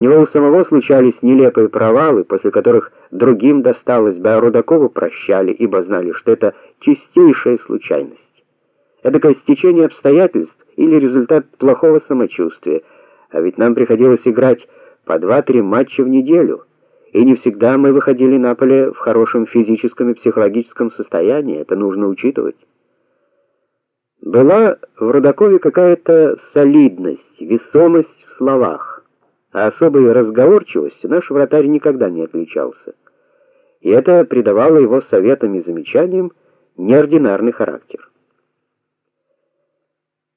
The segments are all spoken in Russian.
Него у самого случались нелепые провалы, после которых другим досталось бы, а Рудакову прощали, ибо знали, что это чистейшая случайность. Это стечение обстоятельств или результат плохого самочувствия. А ведь нам приходилось играть по два-три матча в неделю, и не всегда мы выходили на поле в хорошем физическом и психологическом состоянии, это нужно учитывать. Была в Рудакове какая-то солидность, весомость в словах а особой разговорчивостью наш вратарь никогда не отличался. И это придавало его советам и замечаниям неординарный характер.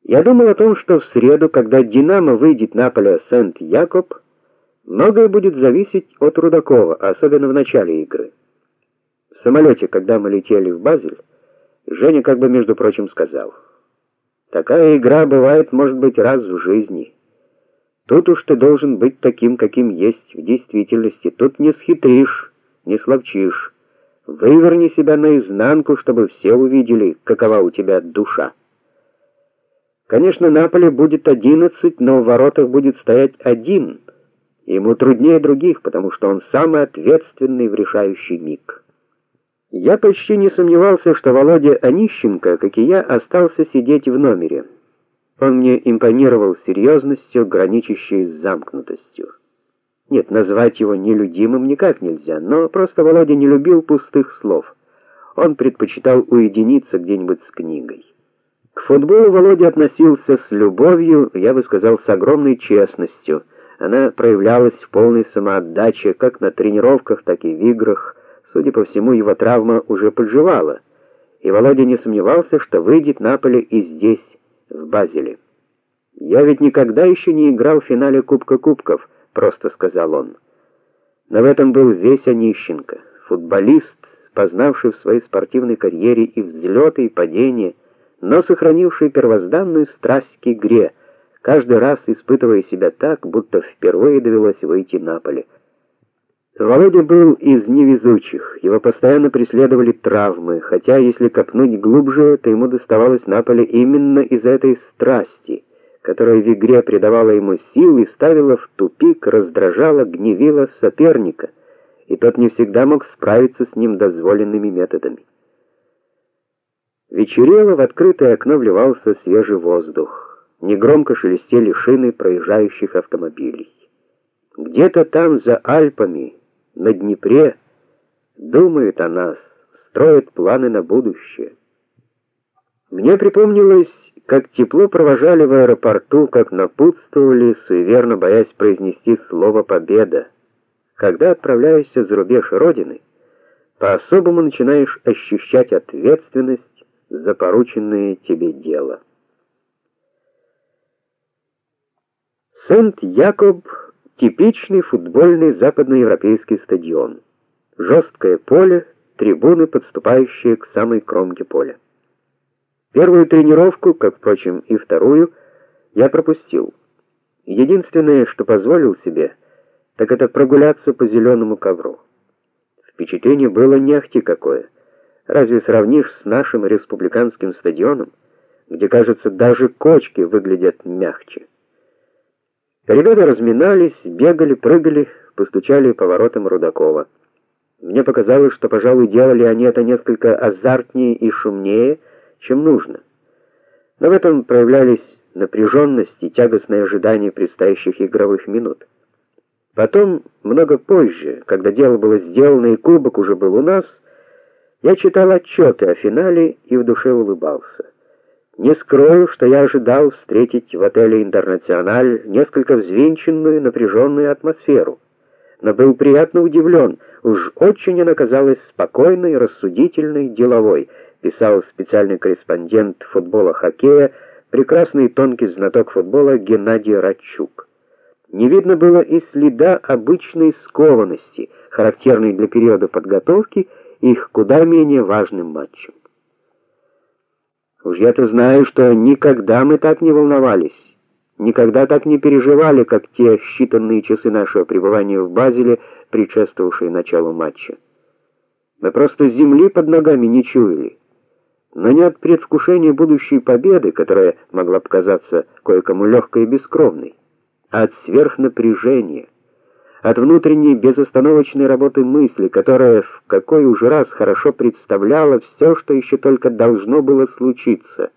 Я думал о том, что в среду, когда Динамо выйдет на поле Сент-Якоб, многое будет зависеть от Рудакова, особенно в начале игры. В самолете, когда мы летели в Базель, Женя как бы между прочим сказал: "Такая игра бывает, может быть, раз в жизни". Тут уж ты должен быть таким, каким есть в действительности. Тут не схитришь, не словчишь. Выверни себя наизнанку, чтобы все увидели, какова у тебя душа. Конечно, на поле будет одиннадцать, но в воротах будет стоять один. Ему труднее других, потому что он самый ответственный в решающий миг. Я почти не сомневался, что Володя Онищенко, как и я, остался сидеть в номере. Он мне импонировал серьезностью, граничащей с замкнутостью. Нет, назвать его нелюдимым никак нельзя, но просто Володя не любил пустых слов. Он предпочитал уединиться где-нибудь с книгой. К футболу Володя относился с любовью, я бы сказал, с огромной честностью. Она проявлялась в полной самоотдаче как на тренировках, так и в играх. Судя по всему, его травма уже подживала, и Володя не сомневался, что выйдет на поле и здесь в Базеле. Я ведь никогда еще не играл в финале Кубка кубков, просто сказал он. Но в этом был весь Онищенко, футболист, познавший в своей спортивной карьере и взлеты, и падения, но сохранивший первозданную страсть к игре, каждый раз испытывая себя так, будто впервые довелось выйти на поле. Володя был из невезучих. Его постоянно преследовали травмы, хотя если копнуть глубже, то ему доставалось на поле именно из-за этой страсти, которая в игре придавала ему сил и ставила в тупик, раздражала, гневила соперника, и тот не всегда мог справиться с ним дозволенными методами. Вечерело, в открытое окно вливался свежий воздух. Негромко шелестели шины проезжающих автомобилей. Где-то там за Альпами на Днепре думают о нас, строят планы на будущее. Мне припомнилось, как тепло провожали в аэропорту, как напутствовали, суеверно боясь произнести слово победа. Когда отправляешься за рубеж родины, по-особому начинаешь ощущать ответственность за порученное тебе дело. Сент-Якоб Типичный футбольный западноевропейский стадион. Жесткое поле, трибуны, подступающие к самой кромке поля. Первую тренировку, как впрочем и вторую, я пропустил. Единственное, что позволил себе, так это прогуляться по зеленому ковру. Впечатление было не ахти какое. Разве сравнишь с нашим республиканским стадионом, где, кажется, даже кочки выглядят мягче? Ребята разминались, бегали, прыгали, постучали по воротам Рудакова. Мне показалось, что, пожалуй, делали они это несколько азартнее и шумнее, чем нужно. Но в этом проявлялись напряженность и тягостное ожидание предстоящих игровых минут. Потом, много позже, когда дело было сделано и кубок уже был у нас, я читал отчеты о финале и в душе улыбался. Не скрою, что я ожидал встретить в отеле Интернациональ несколько взвинченную, напряженную атмосферу, но был приятно удивлен. Уж очень она казалась спокойной, рассудительной, деловой, писал специальный корреспондент футбола-хоккея, прекрасный и тонкий знаток футбола Геннадий Радчук. Не видно было и следа обычной скованности, характерной для периода подготовки их куда менее важным матчам. Уж я-то знаю, что никогда мы так не волновались, никогда так не переживали, как те считанные часы нашего пребывания в Базеле, предшествовавшие началу матча. Мы просто земли под ногами не чуяли. Но не от предвкушения будущей победы, которая могла показаться кое-кому легкой и бескровной, а от сверхнапряжения, от внутренней безостановочной работы мысли, которая в какой уже раз хорошо представляла все, что еще только должно было случиться.